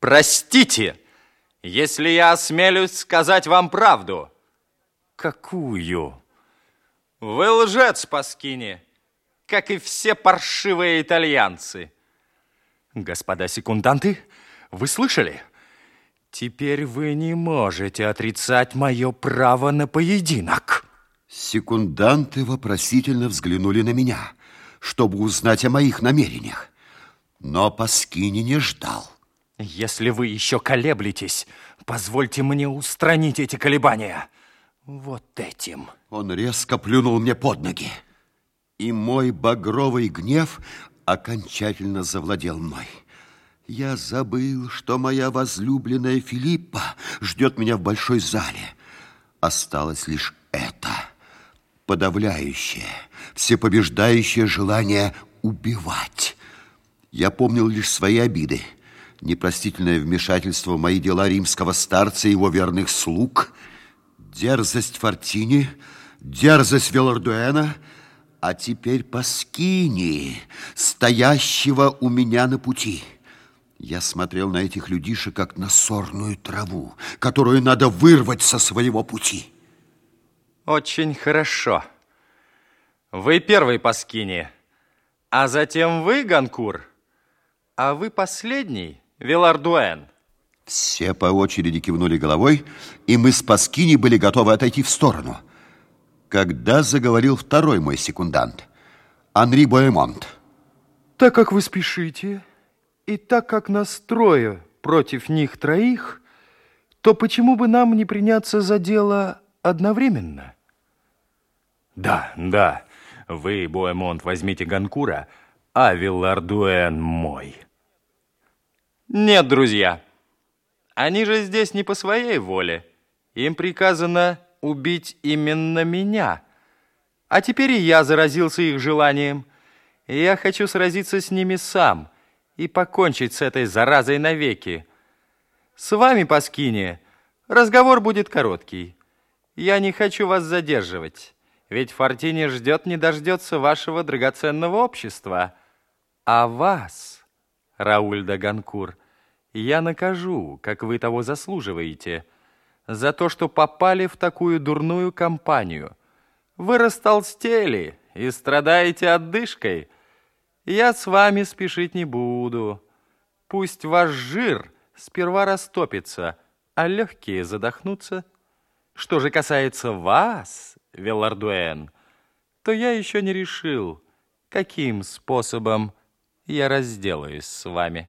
Простите, если я осмелюсь сказать вам правду. Какую? Вы лжец, Паскини, как и все паршивые итальянцы. Господа секунданты, вы слышали? Теперь вы не можете отрицать мое право на поединок. Секунданты вопросительно взглянули на меня, чтобы узнать о моих намерениях. Но Паскини не ждал. Если вы еще колеблетесь, позвольте мне устранить эти колебания. Вот этим. Он резко плюнул мне под ноги. И мой багровый гнев окончательно завладел мной. Я забыл, что моя возлюбленная Филиппа ждет меня в большой зале. Осталось лишь это. Подавляющее, всепобеждающее желание убивать. Я помнил лишь свои обиды непростительное вмешательство в мои дела римского старца и его верных слуг, дерзость Фортини, дерзость Велардуэна, а теперь Паскини, стоящего у меня на пути. Я смотрел на этих людишек, как на сорную траву, которую надо вырвать со своего пути. Очень хорошо. Вы первый, Паскини, а затем вы, Ганкур, а вы последний, Велардуэн. Все по очереди кивнули головой, и мы с Паскини были готовы отойти в сторону. Когда заговорил второй мой секундант, Анри Боэмонт. Так как вы спешите, и так как настрою против них троих, то почему бы нам не приняться за дело одновременно? Да, да, вы, Боэмонт, возьмите Ганкура, а Виллардуэн мой. Нет, друзья, они же здесь не по своей воле. Им приказано убить именно меня. А теперь и я заразился их желанием. И я хочу сразиться с ними сам и покончить с этой заразой навеки. С вами, Паскини, разговор будет короткий. Я не хочу вас задерживать, ведь Фортини ждет не дождется вашего драгоценного общества. А вас... Рауль де Ганкур, я накажу, как вы того заслуживаете, за то, что попали в такую дурную компанию. Вы растолстели и страдаете отдышкой. Я с вами спешить не буду. Пусть ваш жир сперва растопится, а легкие задохнутся. Что же касается вас, Велардуэн, то я еще не решил, каким способом я разделаюсь с вами.